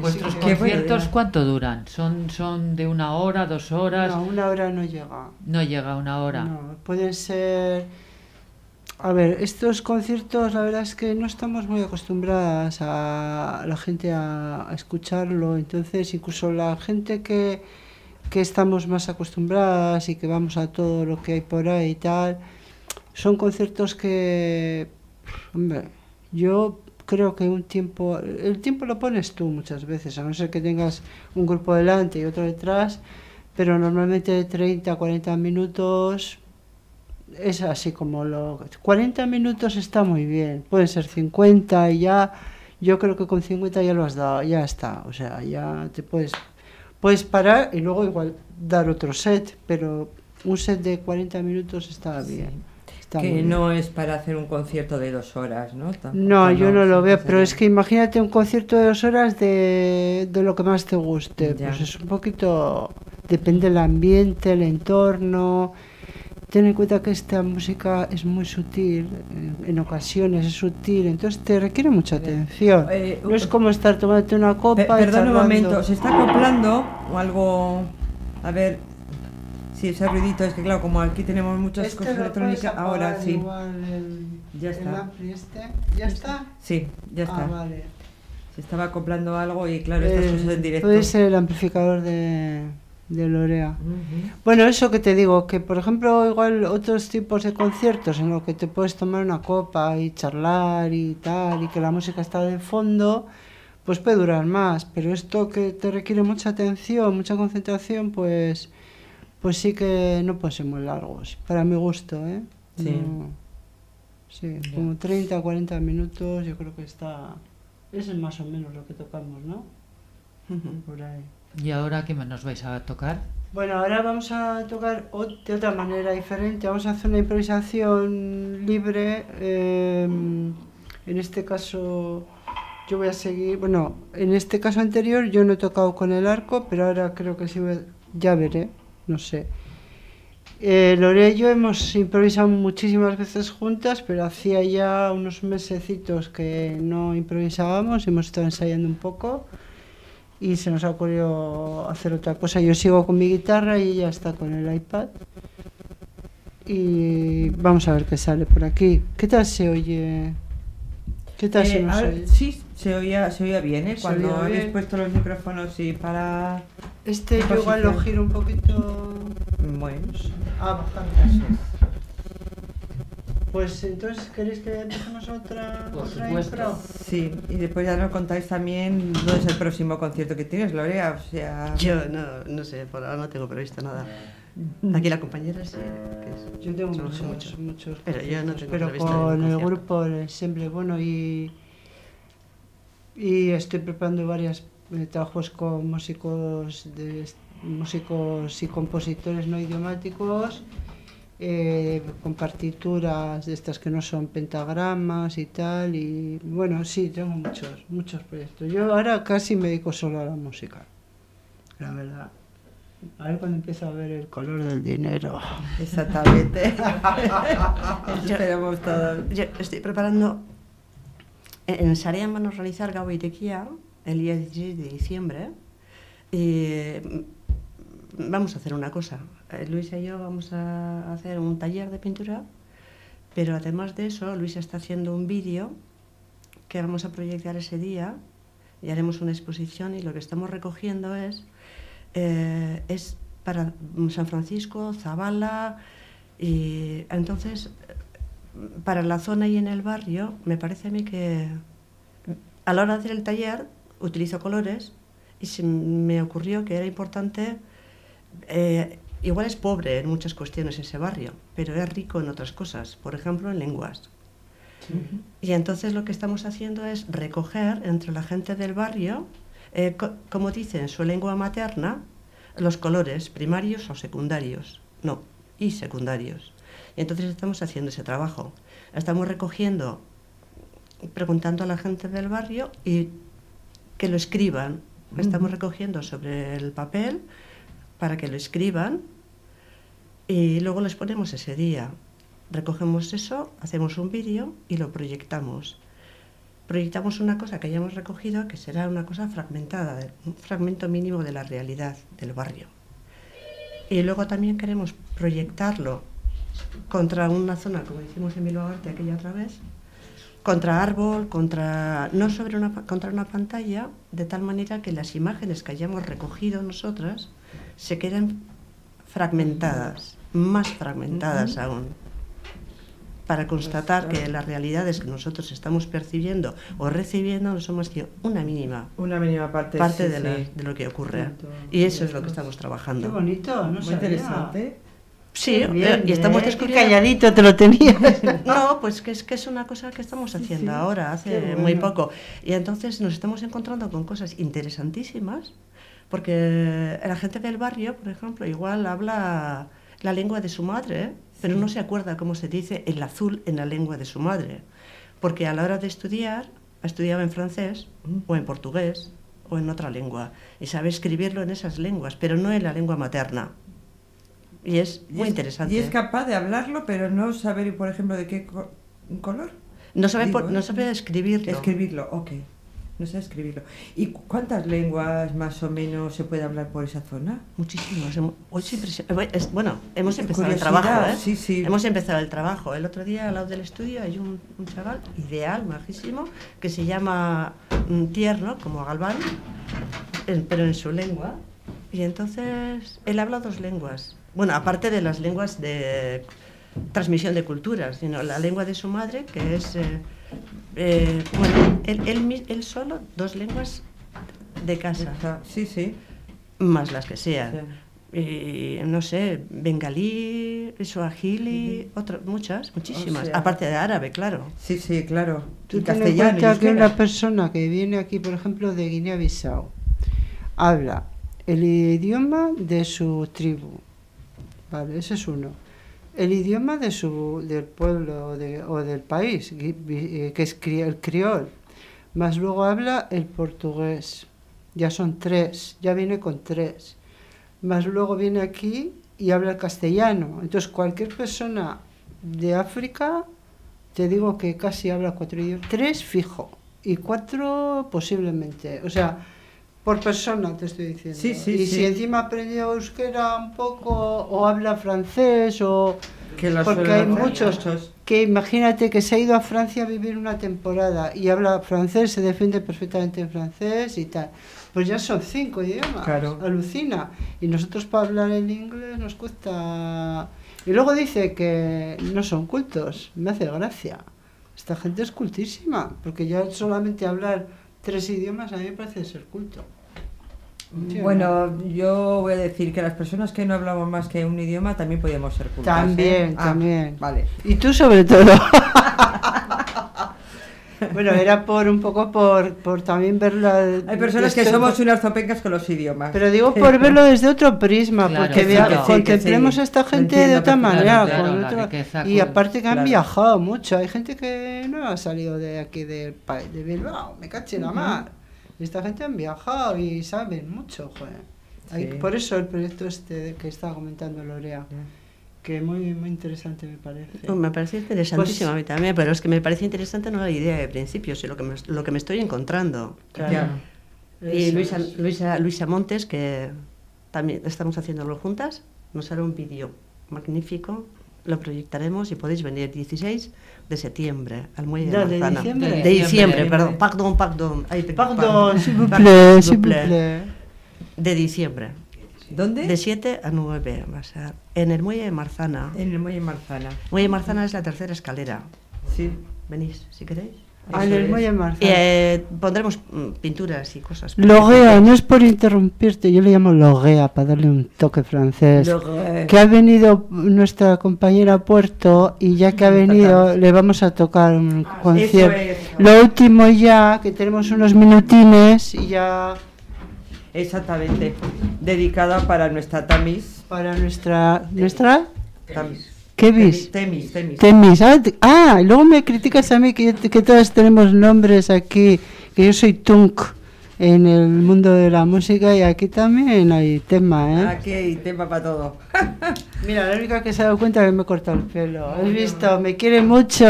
S5: ¿Vuestros
S6: sí
S5: conciertos cuánto duran? ¿Son, ¿Son de una hora, dos horas?
S6: No,
S5: No,
S6: una hora no llega.
S5: llega a una hora.
S6: No, pueden ser... A ver, estos conciertos la verdad es que no estamos muy acostumbradas a la gente a, escucharlo, entonces incluso la gente que, que estamos más acostumbradas y que vamos a todo lo que hay por ahí y tal, son conciertos que, hombre, yo creo que un tiempo, el tiempo lo pones tú muchas veces, a no ser que tengas un grupo delante y otro detrás, pero normalmente de 30 a 40 minutos es así como lo... 40 minutos está muy bien, pueden ser 50 y ya, yo creo que con 50 ya lo has dado, ya está, o sea, ya te puedes, puedes parar y luego igual dar otro set, pero un set de 40 minutos está bien. está
S4: que
S6: bien.
S4: no es para hacer un concierto de dos horas, ¿no? Tampoco,
S6: No, yo no lo veo, pero es que imagínate un concierto de dos horas de, de lo que más te guste.
S4: Ya.
S6: Pues es un poquito, depende del ambiente, el entorno. Ten en cuenta que esta música es muy sutil, en, en ocasiones es sutil, entonces te requiere mucha atención.
S4: Eh,
S6: No es como estar tomándote una copa
S4: perdón un momento, ¿se está acoplando o algo? A ver, si ese ruidito es que claro, como aquí tenemos muchas
S6: Este
S4: cosas electrónicas, ahora sí.
S6: igual el-
S4: Ya
S6: el
S4: está.
S6: este. ¿Ya está?
S4: Sí, ya está.
S6: Ah, vale.
S4: Se estaba acoplando algo y claro, estas
S6: Eh,
S4: cosas en directo.
S6: Puede ser el amplificador de, de Lorea. Bueno, eso que te digo, que por ejemplo, igual otros tipos de conciertos en los que te puedes tomar una copa y charlar y tal, y que la música está de fondo, pues puede durar más. Pero esto que te requiere mucha atención, mucha concentración, pues, pues sí que no pueden ser muy largos, para mi gusto, ¿eh?
S4: Sí.
S6: No- sí, como 30 o 40 minutos, yo creo que está. Eso es más o menos lo que tocamos, ¿no? Por ahí.
S5: ¿Y ahora qué nos vais a tocar?
S6: Bueno, ahora vamos a tocar de otra manera diferente. Vamos a hacer una improvisación libre. eh, en este caso, yo voy a seguir. Bueno, en este caso anterior yo no he tocado con el arco, pero ahora creo que sí. voy ya veré, no sé. Eh, Lore y yo hemos improvisado muchísimas veces juntas, pero hacía ya unos mesecitos que no improvisábamos, hemos estado ensayando un poco y se nos ha ocurrido hacer otra cosa. Yo sigo con mi guitarra y ella está con el iPad. Y vamos a ver qué sale por aquí. ¿Qué tal se oye? ¿Qué tal se
S4: Eh,
S6: nos
S4: ahora-
S6: oye?
S4: sí, se oía, se oía bien, ¿eh?
S6: Se
S4: Cuando
S6: oía
S4: habéis
S6: bien.
S4: puesto los micrófonos y para...
S6: Este
S4: ¿Qué
S6: yo igual lo giro un poquito.
S4: Bueno,
S6: Ah, bastante. Pues entonces, ¿queréis que empecemos otra,
S5: Por
S6: otra
S5: supuesto.
S6: impro?
S4: sí. Y después ya nos contáis también dónde es el próximo concierto que tienes, Lorea. O sea...
S7: Yo no, no sé, por ahora no tengo previsto nada. Aquí la compañera sí. que es-
S6: Yo tengo muchos, muchos.
S7: Pero yo no tengo
S6: Pero con el grupo siempre bueno y. Y estoy preparando varios eh, trabajos con músicos, de, músicos y compositores no idiomáticos, eh, con partituras de estas que no son pentagramas y tal. Y bueno, sí, tengo muchos, muchos proyectos. Yo ahora casi me dedico solo a la música, la verdad. A ver cuando empiezo a ver el color del dinero. *laughs*
S4: Exactamente. *laughs* Esperamos todos.
S7: Yo estoy preparando. En en Sarien van a realizar Gabo Itequía el día 16 de diciembre. Y mm, vamos a hacer una cosa. Eh, Luisa y yo vamos a hacer un taller de pintura, pero además de eso, Luisa está haciendo un vídeo que vamos a proyectar ese día y haremos una exposición y lo que estamos recogiendo es, eh, es para San Francisco, Zabala, y entonces para la zona y en el barrio, me parece a mí que a la hora de hacer el taller utilizo colores y se me ocurrió que era importante, eh, igual es pobre en muchas cuestiones ese barrio, pero es rico en otras cosas, por ejemplo en lenguas. Y entonces lo que estamos haciendo es recoger entre la gente del barrio, eh, co- como dicen, su lengua materna, los colores primarios o secundarios, no, y secundarios. Y entonces estamos haciendo ese trabajo. Estamos recogiendo, preguntando a la gente del barrio y que lo escriban. Estamos recogiendo sobre el papel para que lo escriban y luego les ponemos ese día. Recogemos eso, hacemos un vídeo y lo proyectamos. Proyectamos una cosa que hayamos recogido que será una cosa fragmentada, un fragmento mínimo de la realidad del barrio. Y luego también queremos proyectarlo contra una zona, como hicimos en Bilbao Arte aquella otra vez, contra árbol, contra no sobre una contra una pantalla, de tal manera que las imágenes que hayamos recogido nosotras se queden fragmentadas, más fragmentadas aún, para constatar que las realidades que nosotros estamos percibiendo o recibiendo no somos que una mínima
S4: Una mínima parte,
S7: parte
S4: sí,
S7: de, la-
S4: sí.
S7: de lo que ocurre. Y eso es lo que estamos
S6: Qué
S7: trabajando.
S6: bonito, no
S4: Muy
S6: sabía.
S4: interesante.
S7: Sí,
S6: Qué bien,
S7: y estamos
S6: ¿eh? Qué
S7: descubriendo...
S6: calladito te lo tenías. *laughs*
S7: No, pues que es que es una cosa que estamos haciendo ahora, hace
S6: Qué
S7: muy poco. Y entonces nos estamos encontrando con cosas interesantísimas, porque la gente del barrio, por ejemplo, igual habla la lengua de su madre, pero no se acuerda cómo se dice el azul en la lengua de su madre. Porque a la hora de estudiar, estudiaba en francés o en portugués o en otra lengua, y sabe escribirlo en esas lenguas, pero no en la lengua materna. Y es
S4: Y
S7: muy
S4: es-
S7: interesante.
S4: Y es capaz de hablarlo, pero no saber, por ejemplo, de qué co- color.
S7: No sabe,
S4: Digo,
S7: por- no sabe escribirlo.
S4: Escribirlo, ok. No sé escribirlo. ¿Y cu- cuántas lenguas más o menos se puede hablar por esa zona?
S7: Muchísimas. Eh, bueno, hemos empezado el
S4: curiosidad,
S7: trabajo, ¿eh?
S4: sí, sí.
S7: Hemos empezado el trabajo. El otro día al lado del estudio hay un, un chaval ideal, majísimo, que se llama mm, Tierno, como Galván, pero en su lengua. Y entonces él habla dos lenguas. Bueno, aparte de las lenguas de transmisión de culturas, sino la lengua de su madre, que es, eh, eh, bueno, él, él solo, dos lenguas de casa
S4: Sí, sí.
S7: más las que sean.
S4: Sí.
S7: Y, no sé, bengalí, suajili, otras, muchas, muchísimas.
S4: O sea-
S7: Aparte de árabe, claro.
S4: Sí, sí, claro.
S6: Tú
S4: Y
S6: ten en
S4: castellano.
S6: cuenta que una persona que viene aquí, por ejemplo, de Guinea-Bissau, habla el idioma de su tribu. Vale, ese es uno. El idioma de su, del pueblo o, de- o del país, eh, que es el criol. Más luego habla el portugués. Ya son tres, ya viene con tres. Más luego viene aquí y habla el castellano. Entonces cualquier persona de África, te digo que casi habla cuatro idiomas. Tres fijo y cuatro posiblemente. O sea, por persona te estoy diciendo.
S4: Sí, sí,
S6: y
S4: sí.
S6: si encima aprendió euskera un poco o habla francés o...
S4: Que
S6: Porque hay muchos que imagínate que se ha ido a Francia a vivir una temporada y habla francés, se defiende perfectamente en francés y tal. Pues ya son cinco idiomas.
S4: Claro.
S6: Alucina. Y nosotros para hablar el inglés nos cuesta... Y luego dice que no son cultos. Me hace gracia. Esta gente es cultísima, porque ya solamente hablar tres idiomas a mí me parece ser culto. Sí,
S4: Bueno, yo voy a decir que las personas que no hablamos más que un idioma también podemos ser cultas. ¿eh?
S6: También,
S4: Ah,
S6: también.
S4: Vale.
S6: Y tú sobre todo. *laughs* bueno, era por un poco por, por también verlo.
S4: Hay personas que somos unas zopencas con los idiomas.
S6: Pero digo *laughs* por verlo desde otro prisma,
S5: Claro,
S6: porque
S5: claro.
S6: vea- contemplemos
S4: sí.
S6: a esta gente
S4: entiendo
S6: de otra manera.
S5: Claro,
S6: con otra-
S5: riqueza
S6: y aparte que han viajado mucho. Hay gente que no ha salido de aquí del país, de Bilbao, me caché la mar. Y esta gente han viajado y saben mucho, joder. Hay-
S4: Sí.
S6: Por eso el proyecto este que estaba comentando Lorea, que muy, muy interesante me parece.
S7: No, me parece interesantísimo
S6: Pues-
S7: a mí también, pero es que me parece interesante no la idea de principio, sino lo que me, lo que me estoy encontrando.
S6: Claro.
S4: Ya.
S7: Y Luisa. Luisa, Luisa Montes, que también estamos haciéndolo juntas, nos hará un vídeo magnífico, lo proyectaremos y podéis venir 16 de septiembre al Muelle de
S6: de diciembre.
S7: De
S5: De
S7: diciembre,
S5: diciembre.
S7: perdón, pardon, pardon. Ay, te-
S6: Pardon, s'il vous
S7: pardon,
S6: plaît,
S7: s'il vous plaît. De diciembre,
S4: ¿Dónde?
S7: de 7 a 9, va a ser en el Muelle de Marzana.
S4: En el Muelle Marzana.
S7: Muelle de Marzana es la tercera escalera.
S4: Sí.
S7: Venís, si queréis.
S6: Ah, en el. Muelle
S7: Y,
S6: Marzana.
S7: eh, pondremos mm, pinturas y cosas.
S6: Loguea, no es por interrumpirte, yo le llamo Loguea para darle un toque francés.
S4: Loguea.
S6: Que ha venido nuestra compañera a Puerto y ya que ha venido le vamos a tocar un concierto.
S4: es.
S6: Lo último ya, que tenemos unos minutines y ya
S4: Exactamente. Dedicada para nuestra Tamis.
S6: para nuestra... ¿Nuestra?
S4: Tam-
S6: ¿Qué vis?
S4: Temis, Temis.
S6: Temis. Ah, te- ah, y luego me criticas a mí que, que todas tenemos nombres aquí, que yo soy Tunk en el mundo de la música y aquí también hay tema, ¿eh?
S4: Aquí hay tema para todo. *laughs*
S6: Mira, la única que se ha dado cuenta es que me he cortado el pelo. ¿Has visto? Me quiere mucho,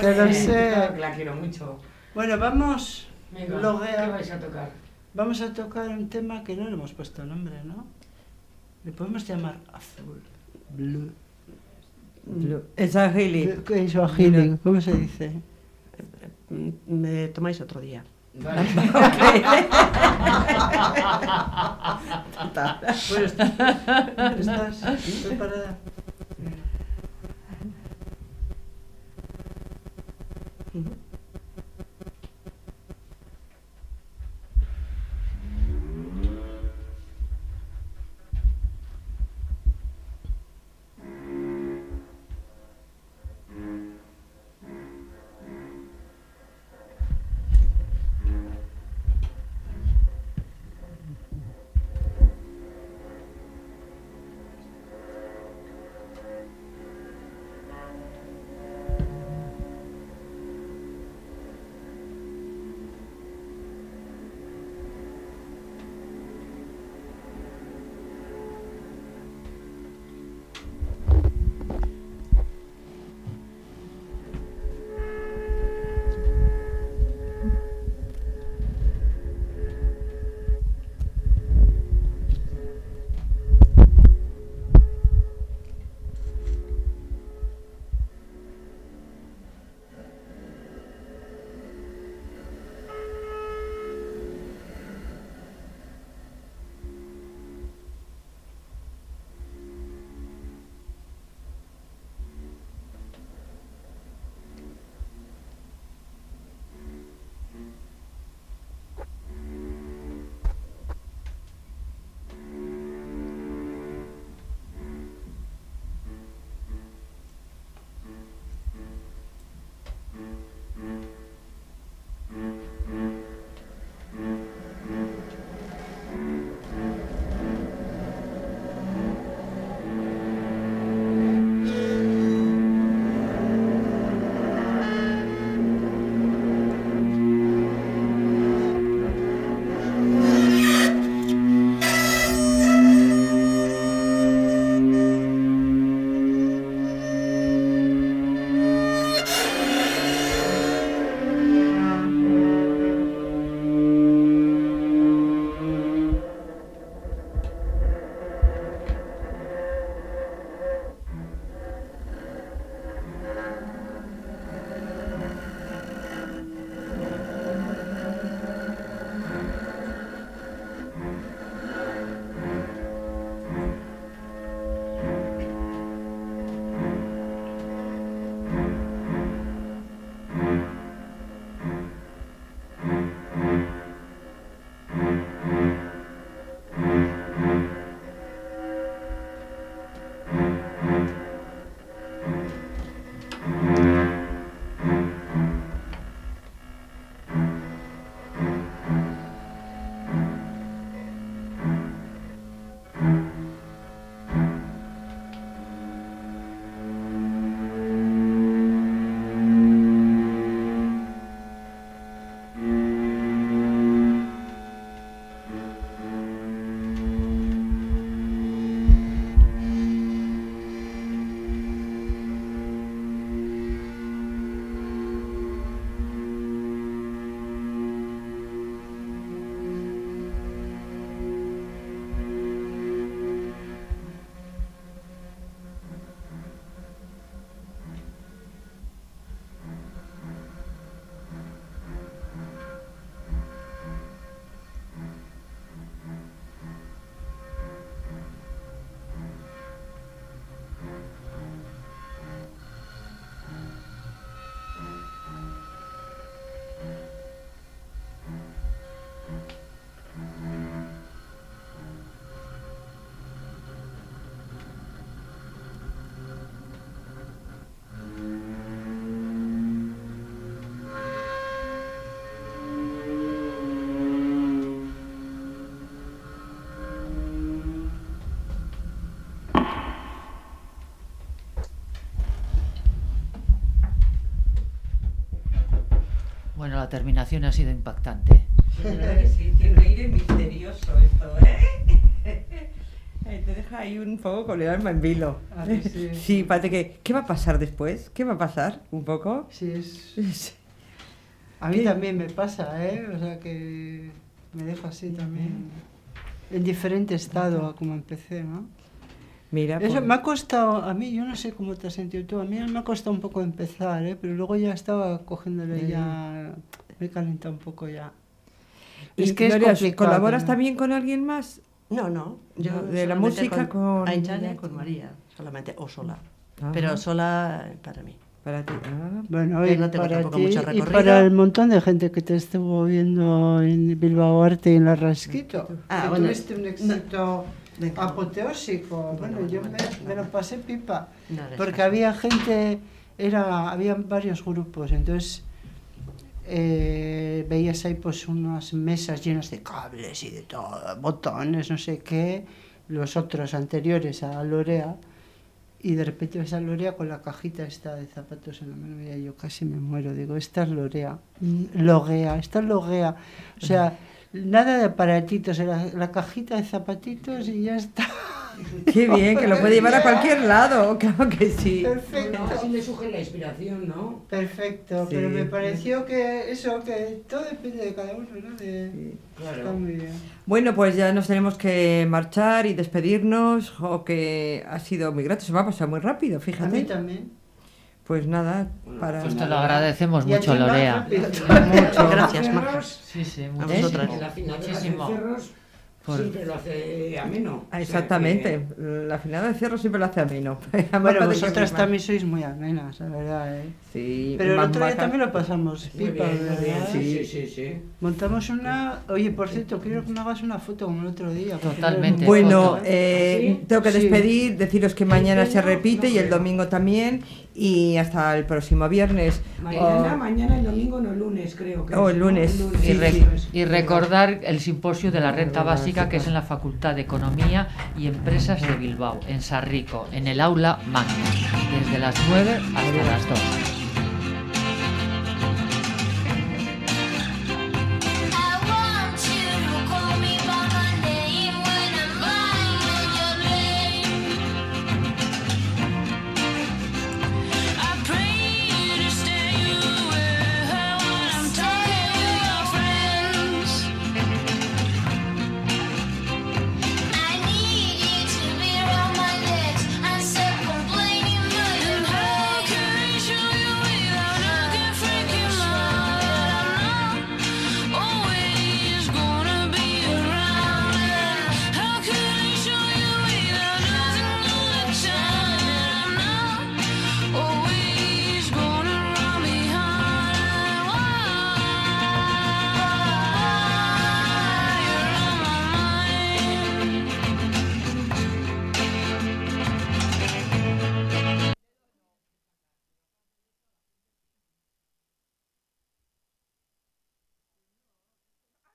S6: que lo sé.
S5: La quiero mucho.
S6: Bueno, vamos.
S5: Venga. ¿qué vais a tocar?
S6: Vamos a tocar un tema que no le hemos puesto nombre, ¿no? Le podemos llamar azul, blue. blue. Eswahili. Eswahili, ¿cómo se dice?
S7: Me tomáis otro día.
S6: Vale. *laughs* pues, ¿Estás preparada?
S5: Mm-hmm. La terminación ha sido impactante.
S4: ¿Verdad que sí? Tiene un aire misterioso esto, ¿eh? *laughs* Te deja ahí un poco con el alma en vilo.
S6: Ah, sí. *laughs*
S4: Sí, parece que... ¿Qué va a pasar después? ¿Qué va a pasar? ¿Un poco?
S6: Sí, es... *laughs* A mí
S4: ¿Qué?
S6: también me pasa, ¿eh? O sea que me deja así también. En diferente estado a como empecé, ¿no?
S4: Mira,
S6: Eso
S4: pues-
S6: me ha costado, a mí, yo no sé cómo te has sentido tú, a mí me ha costado un poco empezar, ¿eh? Pero luego ya estaba cogiéndole ya, me he calentado un poco ya.
S4: ¿Y
S6: Es que
S4: Gloria, ¿Colaboras
S6: ¿no?
S4: también con alguien más?
S7: No, no. Yo
S4: No, de la música con-
S7: Ainchane y con María, solamente, o sola.
S4: Ajá.
S7: Pero sola eh, para mí.
S4: Para ti. ah.
S6: Bueno, y
S7: no
S6: para
S7: tampoco
S6: ti
S7: mucho
S6: y
S7: recorrido.
S6: para el montón de gente que te estuvo viendo en Bilbao Arte y en la Rasquito.
S7: Ah,
S6: que
S7: bueno,
S6: tuviste un éxito. Apoteósico.
S7: Bueno,
S6: Bueno, yo
S7: bueno,
S6: me,
S7: bueno,
S6: me lo pasé pipa.
S7: No
S6: Porque había gente, era, había varios grupos, entonces eh, veías ahí pues unas mesas llenas de cables y de todo, botones, no sé qué, los otros anteriores a Lorea, y de repente ves a Lorea con la cajita esta de zapatos en la mano, y yo casi me muero, digo, esta es Lorea, loguea, esta es loguea, o sea, *laughs* nada de aparatitos, era la cajita de zapatitos y ya está. *laughs*
S4: Qué bien, que lo puede llevar a cualquier lado, *laughs* claro que sí.
S6: Perfecto.
S1: No, así le surge la inspiración, ¿no?
S6: Perfecto,
S4: Sí.
S6: pero me pareció que eso, que todo depende de cada uno, ¿no? De... Está muy bien.
S4: Bueno, pues ya nos tenemos que marchar y despedirnos, o que ha sido muy grato, se me ha pasado muy rápido,
S6: A mí
S4: fíjate.
S6: también.
S4: Pues nada, para...
S5: Pues te lo agradecemos mucho, Lorea. *laughs*
S4: Mucho.
S7: Gracias, Marcos.
S5: Sí, sí, Muchísimo.
S1: cerros
S5: Por-
S1: siempre lo hace ameno.
S4: Ah, Exactamente, la final de cierro siempre lo hace ameno. *laughs*
S6: Bueno, vosotras también sois muy amenas, la verdad, ¿eh?
S4: Sí,
S6: Pero el otro día también lo pasamos pipa.
S1: Sí, sí, sí, sí.
S6: Montamos una... Oye, por cierto, quiero que me hagas una foto como el otro día.
S5: Totalmente.
S4: Bueno, eh,
S1: ¿Sí?
S4: tengo que despedir, deciros que mañana se
S1: no,
S4: repite
S1: no
S4: y el domingo también y hasta el próximo viernes.
S1: Mañana, mañana, el domingo, no el lunes, creo que
S4: Oh,
S1: es,
S4: el
S1: ¿no?
S4: lunes.
S5: Y,
S4: Sí,
S5: re-
S4: sí.
S5: y recordar el simposio de la renta básica que es en la Facultad de Economía y Empresas de Bilbao, en Sarrico, en el aula magna, desde las 9 hasta las 2.